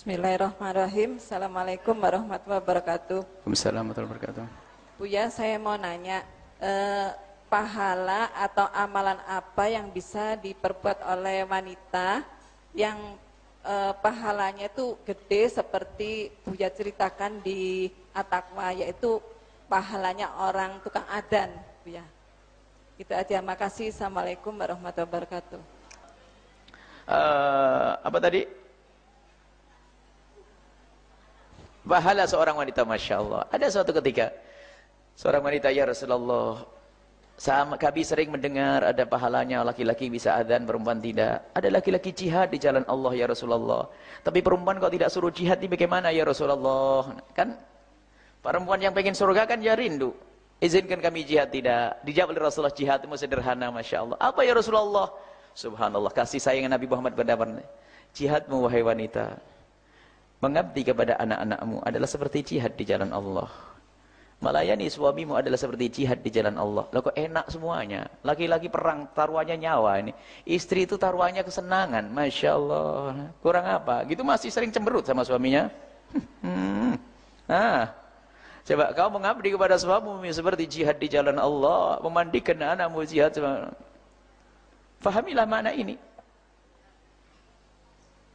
Bismillahirrahmanirrahim. Assalamualaikum warahmatullahi wabarakatuh. Waalaikumsalam warahmatullahi wabarakatuh. Buya, saya mau nanya, eh, pahala atau amalan apa yang bisa diperbuat oleh wanita yang eh, pahalanya itu gede seperti Buya ceritakan di Atakwa, yaitu pahalanya orang tukang adan, Buya. Itu aja. Makasih. Assalamualaikum warahmatullahi wabarakatuh. Uh, apa tadi? Pahala seorang wanita, Masya Allah. Ada suatu ketika, seorang wanita, Ya Rasulullah, sama kami sering mendengar ada pahalanya laki-laki bisa adzan, perempuan tidak. Ada laki-laki jihad di jalan Allah, Ya Rasulullah. Tapi perempuan kok tidak suruh jihad, ini bagaimana, Ya Rasulullah? Kan, perempuan yang pengen surga kan ya rindu. Izinkan kami jihad tidak. Dijawab oleh Rasulullah jihad itu sederhana, Masya Allah. Apa ya Rasulullah? Subhanallah, kasih sayang Nabi Muhammad pada Jihadmu wahai wanita Mengabdi kepada anak-anakmu adalah seperti jihad di jalan Allah. Melayani suamimu adalah seperti jihad di jalan Allah. Lah kok enak semuanya. Laki-laki perang taruhannya nyawa ini. Istri itu taruhannya kesenangan. Masya Allah. Kurang apa? Gitu masih sering cemberut sama suaminya. Nah, coba kau mengabdi kepada suamimu seperti jihad di jalan Allah. Memandikan anakmu jihad. Fahamilah makna ini.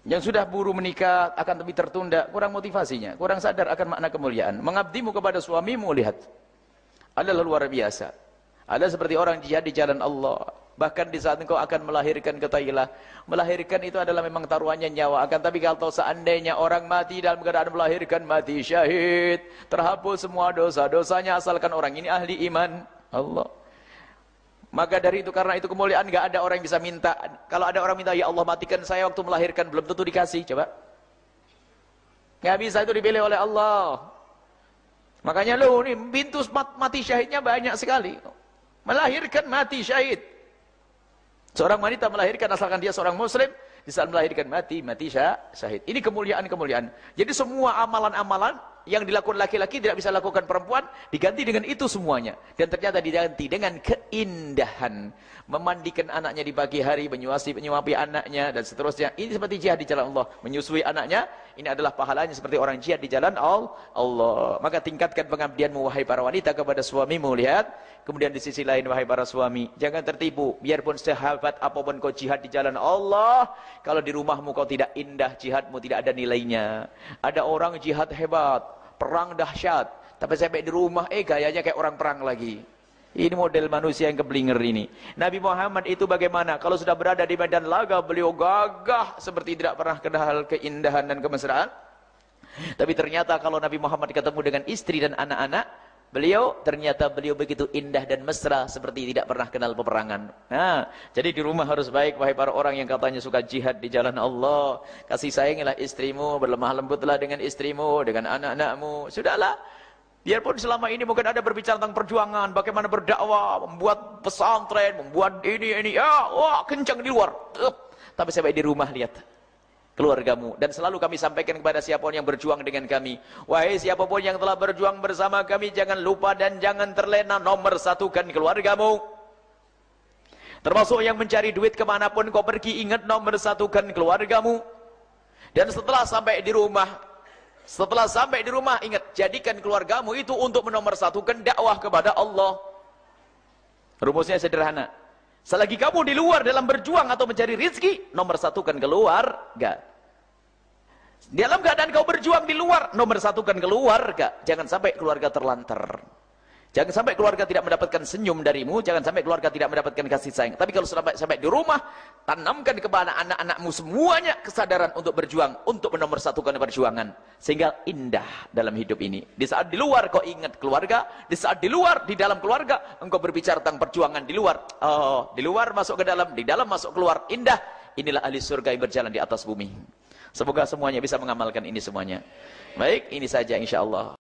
Yang sudah buru menikah akan lebih tertunda, kurang motivasinya, kurang sadar akan makna kemuliaan. Mengabdimu kepada suamimu, lihat. Adalah luar biasa. Ada seperti orang jihad di jalan Allah. Bahkan di saat engkau akan melahirkan ketahilah. Melahirkan itu adalah memang taruhannya nyawa. Akan tapi kalau seandainya orang mati dalam keadaan melahirkan, mati syahid. Terhapus semua dosa-dosanya asalkan orang ini ahli iman. Allah. Maka dari itu karena itu kemuliaan nggak ada orang yang bisa minta. Kalau ada orang minta ya Allah matikan saya waktu melahirkan belum tentu dikasih. Coba. Nggak bisa itu dipilih oleh Allah. Makanya lo ini pintu mati syahidnya banyak sekali. Melahirkan mati syahid. Seorang wanita melahirkan asalkan dia seorang muslim, di saat melahirkan mati, mati syahid. Ini kemuliaan-kemuliaan. Jadi semua amalan-amalan yang dilakukan laki-laki tidak bisa lakukan perempuan diganti dengan itu semuanya. Dan ternyata diganti dengan keindahan. Memandikan anaknya di pagi hari menyuapi menyuapi anaknya dan seterusnya. Ini seperti jihad di jalan Allah. Menyusui anaknya ini adalah pahalanya seperti orang jihad di jalan Allah. Maka tingkatkan pengabdianmu wahai para wanita kepada suamimu. Lihat. Kemudian di sisi lain wahai para suami jangan tertipu. Biarpun sahabat apa pun kau jihad di jalan Allah kalau di rumahmu kau tidak indah jihadmu tidak ada nilainya. Ada orang jihad hebat perang dahsyat. Tapi sampai di rumah, eh gayanya kayak orang perang lagi. Ini model manusia yang keblinger ini. Nabi Muhammad itu bagaimana? Kalau sudah berada di medan laga, beliau gagah seperti tidak pernah kenal keindahan dan kemesraan. Tapi ternyata kalau Nabi Muhammad ketemu dengan istri dan anak-anak, beliau ternyata beliau begitu indah dan mesra seperti tidak pernah kenal peperangan. Nah, jadi di rumah harus baik wahai para orang yang katanya suka jihad di jalan Allah. Kasih sayangilah istrimu, berlemah lembutlah dengan istrimu, dengan anak-anakmu. Sudahlah. Biarpun selama ini mungkin ada berbicara tentang perjuangan, bagaimana berdakwah, membuat pesantren, membuat ini ini, ya, wah kencang di luar. Tapi sampai di rumah lihat keluargamu. Dan selalu kami sampaikan kepada siapa pun yang berjuang dengan kami. Wahai siapa pun yang telah berjuang bersama kami jangan lupa dan jangan terlena nomor satukan keluargamu. Termasuk yang mencari duit ke mana pun kau pergi ingat nomor satukan keluargamu. Dan setelah sampai di rumah setelah sampai di rumah ingat jadikan keluargamu itu untuk menomorsatukan dakwah kepada Allah. Rumusnya sederhana Selagi kamu di luar dalam berjuang atau mencari rizki, nomor satu kan keluarga. Dalam keadaan kau berjuang di luar, nomor satu kan keluarga. Jangan sampai keluarga terlantar. Jangan sampai keluarga tidak mendapatkan senyum darimu, jangan sampai keluarga tidak mendapatkan kasih sayang. Tapi kalau sampai sampai di rumah, tanamkan kepada anak-anakmu semuanya kesadaran untuk berjuang, untuk menomorsatukan perjuangan sehingga indah dalam hidup ini. Di saat di luar kau ingat keluarga, di saat di luar di dalam keluarga engkau berbicara tentang perjuangan di luar. Oh, di luar masuk ke dalam, di dalam masuk keluar. Indah. Inilah ahli surga yang berjalan di atas bumi. Semoga semuanya bisa mengamalkan ini semuanya. Baik, ini saja insya Allah.